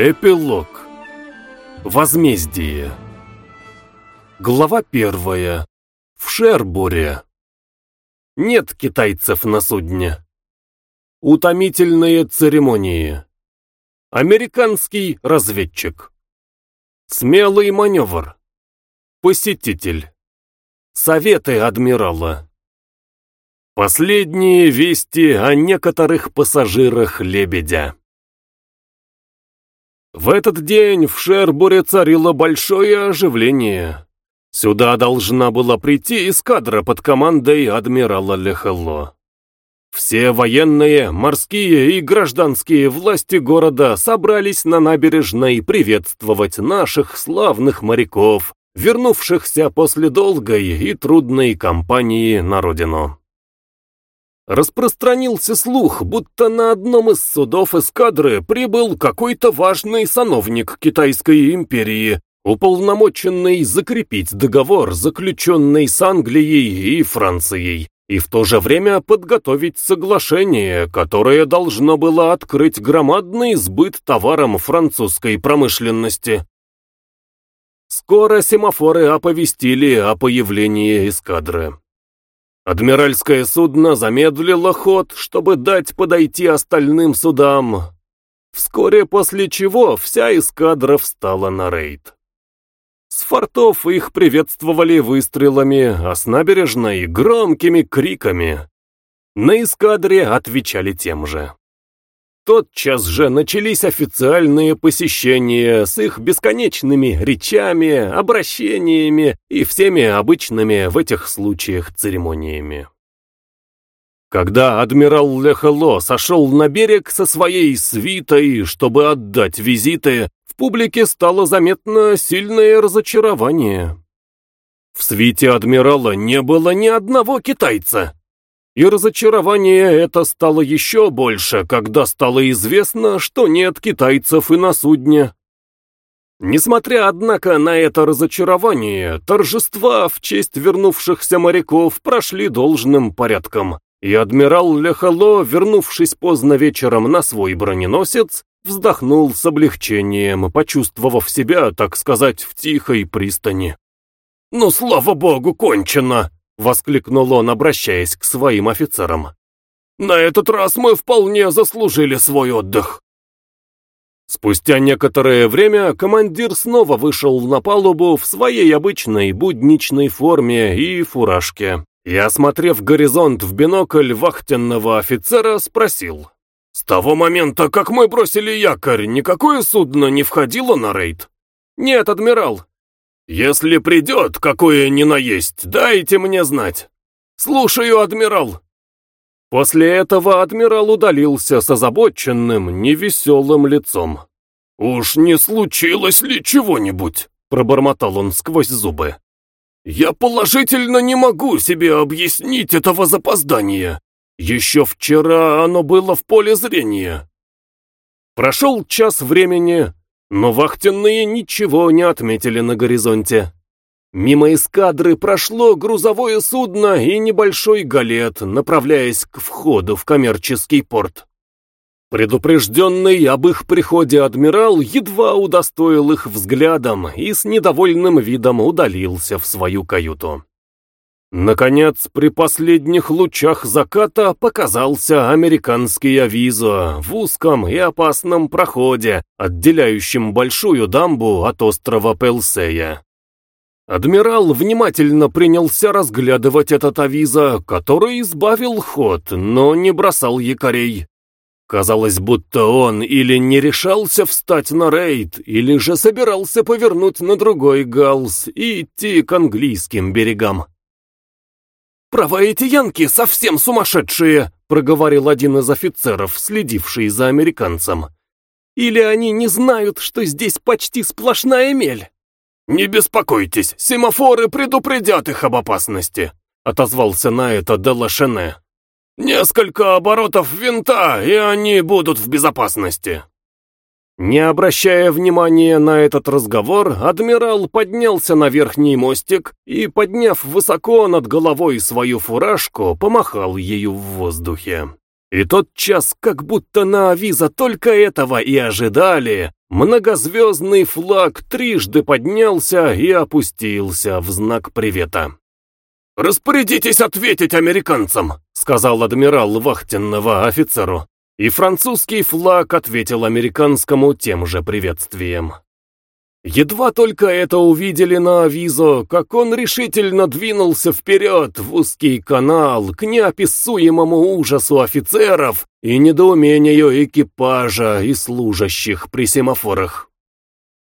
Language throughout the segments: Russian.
Эпилог. Возмездие. Глава первая. В Шербуре. Нет китайцев на судне. Утомительные церемонии. Американский разведчик. Смелый маневр. Посетитель. Советы адмирала. Последние вести о некоторых пассажирах «Лебедя». В этот день в Шербуре царило большое оживление. Сюда должна была прийти эскадра под командой адмирала Лехелло. Все военные, морские и гражданские власти города собрались на набережной приветствовать наших славных моряков, вернувшихся после долгой и трудной кампании на родину. Распространился слух, будто на одном из судов эскадры прибыл какой-то важный сановник Китайской империи, уполномоченный закрепить договор, заключенный с Англией и Францией, и в то же время подготовить соглашение, которое должно было открыть громадный сбыт товарам французской промышленности. Скоро семафоры оповестили о появлении эскадры. Адмиральское судно замедлило ход, чтобы дать подойти остальным судам. Вскоре после чего вся эскадра встала на рейд. С фортов их приветствовали выстрелами, а с набережной — громкими криками. На эскадре отвечали тем же. Тотчас же начались официальные посещения с их бесконечными речами, обращениями и всеми обычными в этих случаях церемониями. Когда адмирал Лехело сошел на берег со своей свитой, чтобы отдать визиты, в публике стало заметно сильное разочарование. В свите адмирала не было ни одного китайца. И разочарование это стало еще больше, когда стало известно, что нет китайцев и на судне. Несмотря, однако, на это разочарование, торжества в честь вернувшихся моряков прошли должным порядком, и адмирал Лехало, вернувшись поздно вечером на свой броненосец, вздохнул с облегчением, почувствовав себя, так сказать, в тихой пристани. «Ну, слава богу, кончено!» — воскликнул он, обращаясь к своим офицерам. «На этот раз мы вполне заслужили свой отдых». Спустя некоторое время командир снова вышел на палубу в своей обычной будничной форме и фуражке, и, осмотрев горизонт в бинокль вахтенного офицера, спросил. «С того момента, как мы бросили якорь, никакое судно не входило на рейд?» «Нет, адмирал, «Если придет, какое ни наесть, дайте мне знать. Слушаю, адмирал». После этого адмирал удалился с озабоченным, невеселым лицом. «Уж не случилось ли чего-нибудь?» — пробормотал он сквозь зубы. «Я положительно не могу себе объяснить этого запоздания. Еще вчера оно было в поле зрения». Прошел час времени, но вахтенные ничего не отметили на горизонте. Мимо эскадры прошло грузовое судно и небольшой галет, направляясь к входу в коммерческий порт. Предупрежденный об их приходе адмирал едва удостоил их взглядом и с недовольным видом удалился в свою каюту. Наконец, при последних лучах заката показался американский авизо в узком и опасном проходе, отделяющем большую дамбу от острова Пелсея. Адмирал внимательно принялся разглядывать этот авизо, который избавил ход, но не бросал якорей. Казалось, будто он или не решался встать на рейд, или же собирался повернуть на другой галс и идти к английским берегам. «Право, эти янки совсем сумасшедшие!» — проговорил один из офицеров, следивший за американцем. «Или они не знают, что здесь почти сплошная мель?» «Не беспокойтесь, семафоры предупредят их об опасности», — отозвался на это Делашене. «Несколько оборотов винта, и они будут в безопасности». Не обращая внимания на этот разговор, адмирал поднялся на верхний мостик и, подняв высоко над головой свою фуражку, помахал ею в воздухе. И тот час, как будто на авиза только этого и ожидали, многозвездный флаг трижды поднялся и опустился в знак привета. «Распорядитесь ответить американцам», — сказал адмирал вахтенного офицеру, и французский флаг ответил американскому тем же приветствием. Едва только это увидели на авизо, как он решительно двинулся вперед в узкий канал к неописуемому ужасу офицеров и недоумению экипажа и служащих при семафорах.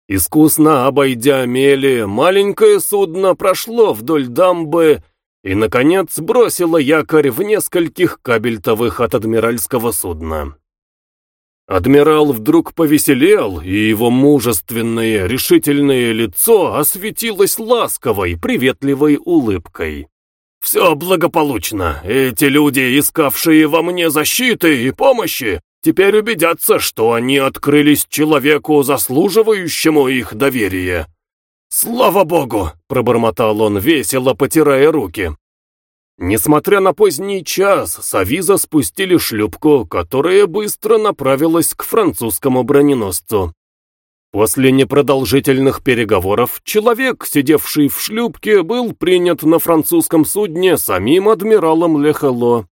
Искусно обойдя мели, маленькое судно прошло вдоль дамбы и, наконец, бросило якорь в нескольких кабельтовых от адмиральского судна. Адмирал вдруг повеселел, и его мужественное, решительное лицо осветилось ласковой, приветливой улыбкой. «Все благополучно. Эти люди, искавшие во мне защиты и помощи, теперь убедятся, что они открылись человеку, заслуживающему их доверия». «Слава Богу!» — пробормотал он, весело потирая руки. Несмотря на поздний час, с Авиза спустили шлюпку, которая быстро направилась к французскому броненосцу. После непродолжительных переговоров человек, сидевший в шлюпке, был принят на французском судне самим адмиралом Лехело.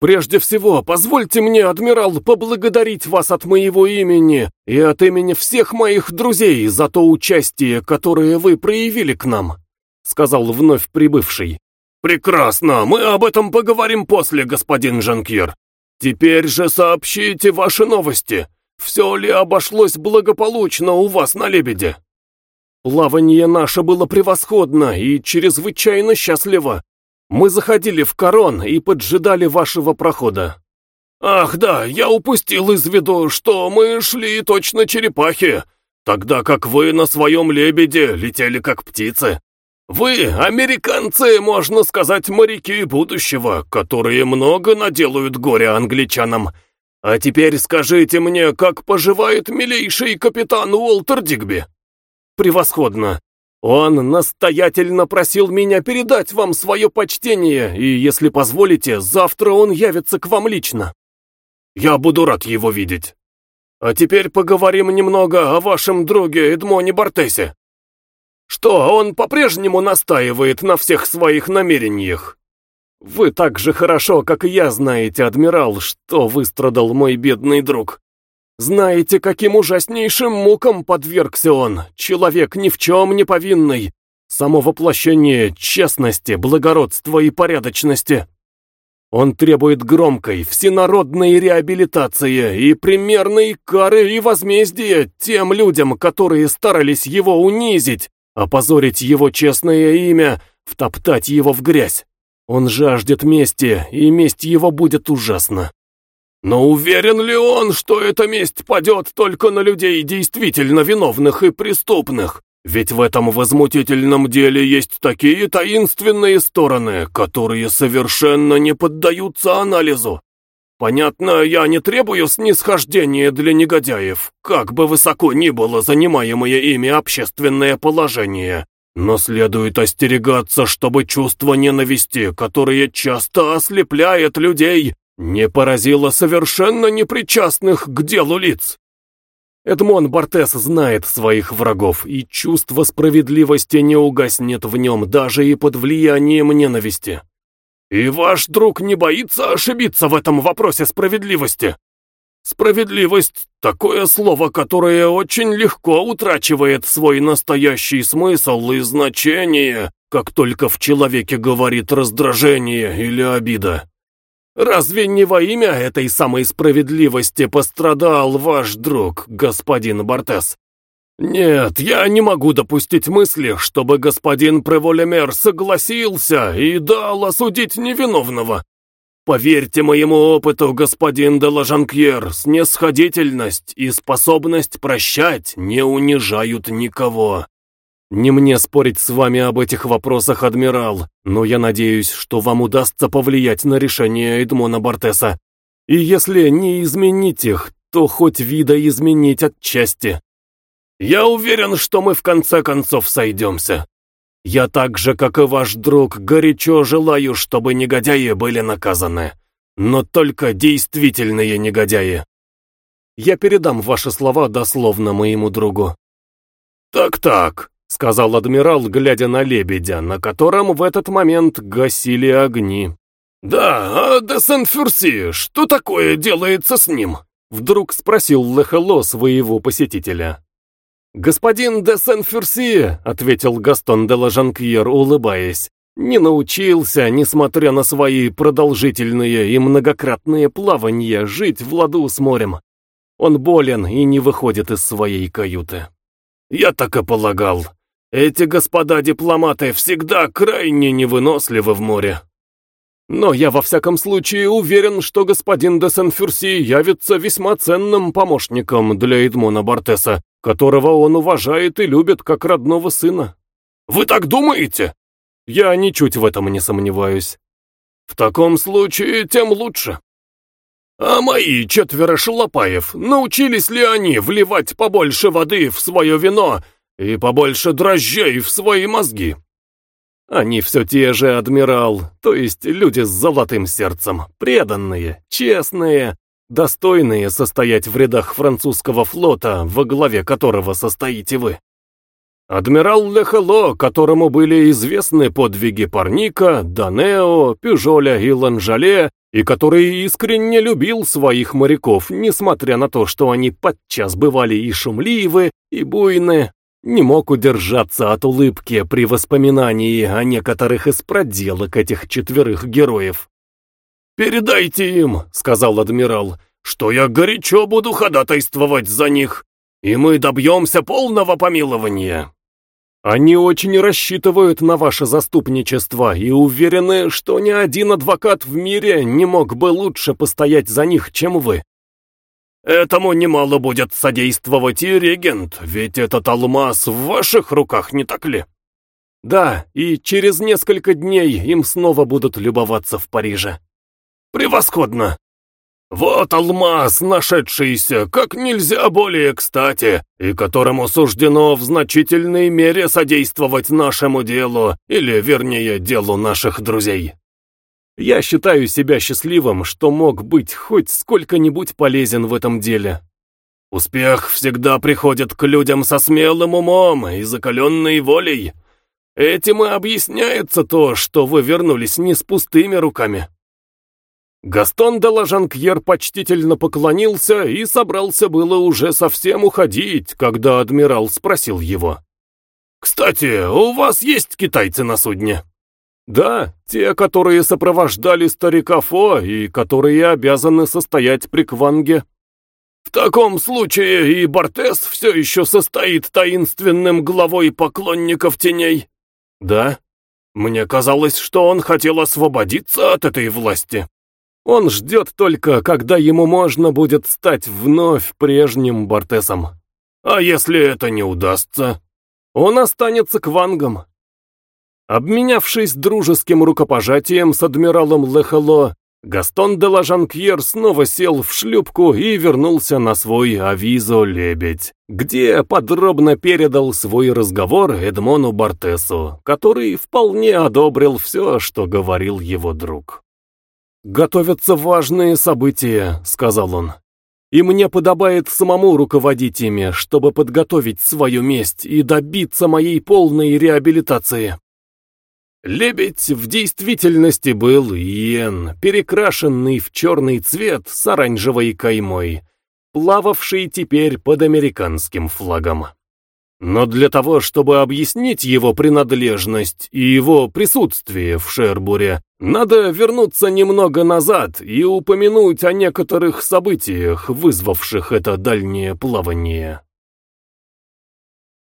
«Прежде всего, позвольте мне, адмирал, поблагодарить вас от моего имени и от имени всех моих друзей за то участие, которое вы проявили к нам», сказал вновь прибывший. «Прекрасно, мы об этом поговорим после, господин Жанкьер. Теперь же сообщите ваши новости. Все ли обошлось благополучно у вас на Лебеде?» «Плавание наше было превосходно и чрезвычайно счастливо. Мы заходили в Корон и поджидали вашего прохода». «Ах да, я упустил из виду, что мы шли точно черепахи, тогда как вы на своем лебеде летели как птицы. Вы, американцы, можно сказать, моряки будущего, которые много наделают горя англичанам. А теперь скажите мне, как поживает милейший капитан Уолтер Дигби? Превосходно. Он настоятельно просил меня передать вам свое почтение, и, если позволите, завтра он явится к вам лично. Я буду рад его видеть. А теперь поговорим немного о вашем друге Эдмоне Бартесе. Что, он по-прежнему настаивает на всех своих намерениях? Вы так же хорошо, как и я, знаете, адмирал, что выстрадал мой бедный друг. Знаете, каким ужаснейшим мукам подвергся он, человек ни в чем не повинный, само воплощение честности, благородства и порядочности. Он требует громкой, всенародной реабилитации и примерной кары и возмездия тем людям, которые старались его унизить, опозорить его честное имя, втоптать его в грязь. Он жаждет мести, и месть его будет ужасна. Но уверен ли он, что эта месть падет только на людей действительно виновных и преступных? Ведь в этом возмутительном деле есть такие таинственные стороны, которые совершенно не поддаются анализу. Понятно, я не требую снисхождения для негодяев, как бы высоко ни было занимаемое ими общественное положение. Но следует остерегаться, чтобы чувство ненависти, которое часто ослепляет людей, не поразило совершенно непричастных к делу лиц. Эдмон Бортес знает своих врагов, и чувство справедливости не угаснет в нем даже и под влиянием ненависти. И ваш друг не боится ошибиться в этом вопросе справедливости? Справедливость — такое слово, которое очень легко утрачивает свой настоящий смысл и значение, как только в человеке говорит раздражение или обида. Разве не во имя этой самой справедливости пострадал ваш друг, господин Бортес? «Нет, я не могу допустить мысли, чтобы господин Преволемер согласился и дал осудить невиновного. Поверьте моему опыту, господин де Лажанкьер, снисходительность и способность прощать не унижают никого. Не мне спорить с вами об этих вопросах, адмирал, но я надеюсь, что вам удастся повлиять на решение Эдмона Бортеса. И если не изменить их, то хоть вида изменить отчасти. Я уверен, что мы в конце концов сойдемся. Я так же, как и ваш друг, горячо желаю, чтобы негодяи были наказаны. Но только действительные негодяи. Я передам ваши слова дословно моему другу». «Так-так», — сказал адмирал, глядя на лебедя, на котором в этот момент гасили огни. «Да, а де Сен-Фюрси, что такое делается с ним?» Вдруг спросил Лехело своего посетителя. «Господин де Сен-Фюрси», — ответил Гастон де Лажанкьер, улыбаясь, «не научился, несмотря на свои продолжительные и многократные плавания, жить в ладу с морем. Он болен и не выходит из своей каюты». «Я так и полагал. Эти господа дипломаты всегда крайне невыносливы в море». Но я во всяком случае уверен, что господин де Сен-Фюрси явится весьма ценным помощником для Эдмона Бартеса, которого он уважает и любит как родного сына. Вы так думаете? Я ничуть в этом не сомневаюсь. В таком случае тем лучше. А мои четверо шалопаев, научились ли они вливать побольше воды в свое вино и побольше дрожжей в свои мозги? Они все те же, адмирал, то есть люди с золотым сердцем, преданные, честные, достойные состоять в рядах французского флота, во главе которого состоите вы. Адмирал Лехело, которому были известны подвиги Парника, Данео, Пюжоля и Ланжале, и который искренне любил своих моряков, несмотря на то, что они подчас бывали и шумливы, и буйны, не мог удержаться от улыбки при воспоминании о некоторых из проделок этих четверых героев. «Передайте им», — сказал адмирал, — «что я горячо буду ходатайствовать за них, и мы добьемся полного помилования». Они очень рассчитывают на ваше заступничество и уверены, что ни один адвокат в мире не мог бы лучше постоять за них, чем вы. Этому немало будет содействовать и регент, ведь этот алмаз в ваших руках, не так ли? Да, и через несколько дней им снова будут любоваться в Париже. Превосходно! Вот алмаз, нашедшийся как нельзя более кстати, и которому суждено в значительной мере содействовать нашему делу, или, вернее, делу наших друзей. Я считаю себя счастливым, что мог быть хоть сколько-нибудь полезен в этом деле. Успех всегда приходит к людям со смелым умом и закаленной волей. Этим и объясняется то, что вы вернулись не с пустыми руками. Гастон де Лажанкьер почтительно поклонился и собрался было уже совсем уходить, когда адмирал спросил его. «Кстати, у вас есть китайцы на судне?» Да, те, которые сопровождали старика Фо и которые обязаны состоять при Кванге. В таком случае и Бортес все еще состоит таинственным главой поклонников теней. Да, мне казалось, что он хотел освободиться от этой власти. Он ждет только, когда ему можно будет стать вновь прежним Бортесом. А если это не удастся? Он останется Квангом, Обменявшись дружеским рукопожатием с адмиралом Лехало, Гастон де Лажанкьер снова сел в шлюпку и вернулся на свой авизо «Лебедь», где подробно передал свой разговор Эдмону Бартесу, который вполне одобрил все, что говорил его друг. «Готовятся важные события», — сказал он. «И мне подобает самому руководить ими, чтобы подготовить свою месть и добиться моей полной реабилитации». Лебедь в действительности был иен, перекрашенный в черный цвет с оранжевой каймой, плававший теперь под американским флагом. Но для того, чтобы объяснить его принадлежность и его присутствие в Шербуре, надо вернуться немного назад и упомянуть о некоторых событиях, вызвавших это дальнее плавание.